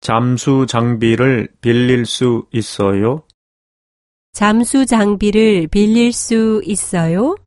잠수 장비를 빌릴 수 있어요? 잠수 장비를 빌릴 수 있어요?